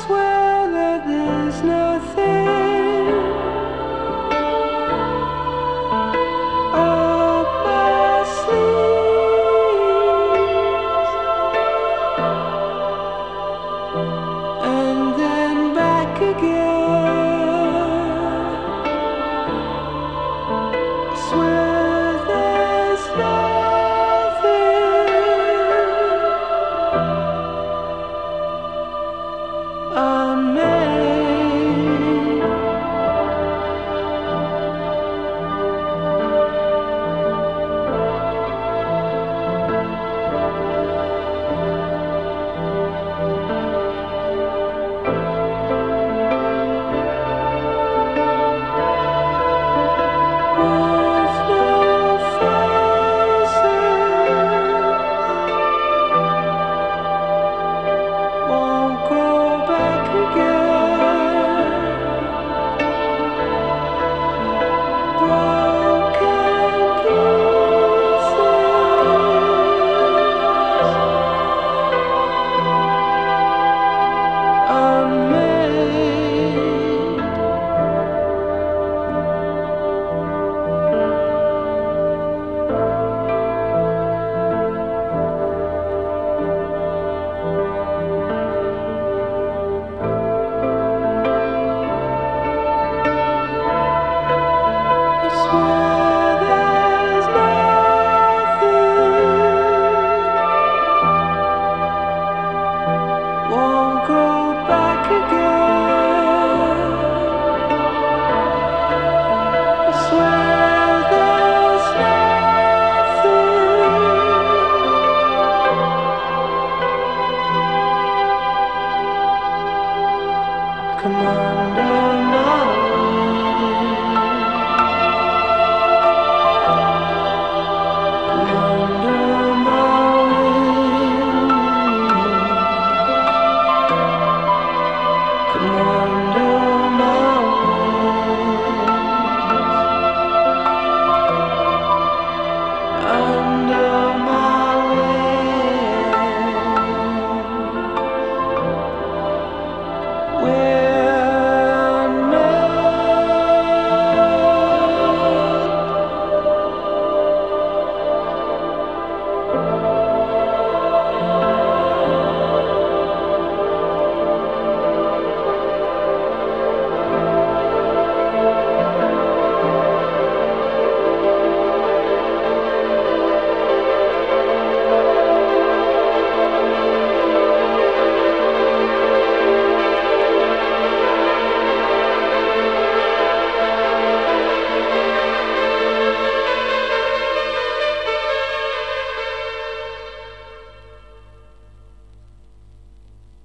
swear that there's nothing up my sleeves and then back again. the man. commander.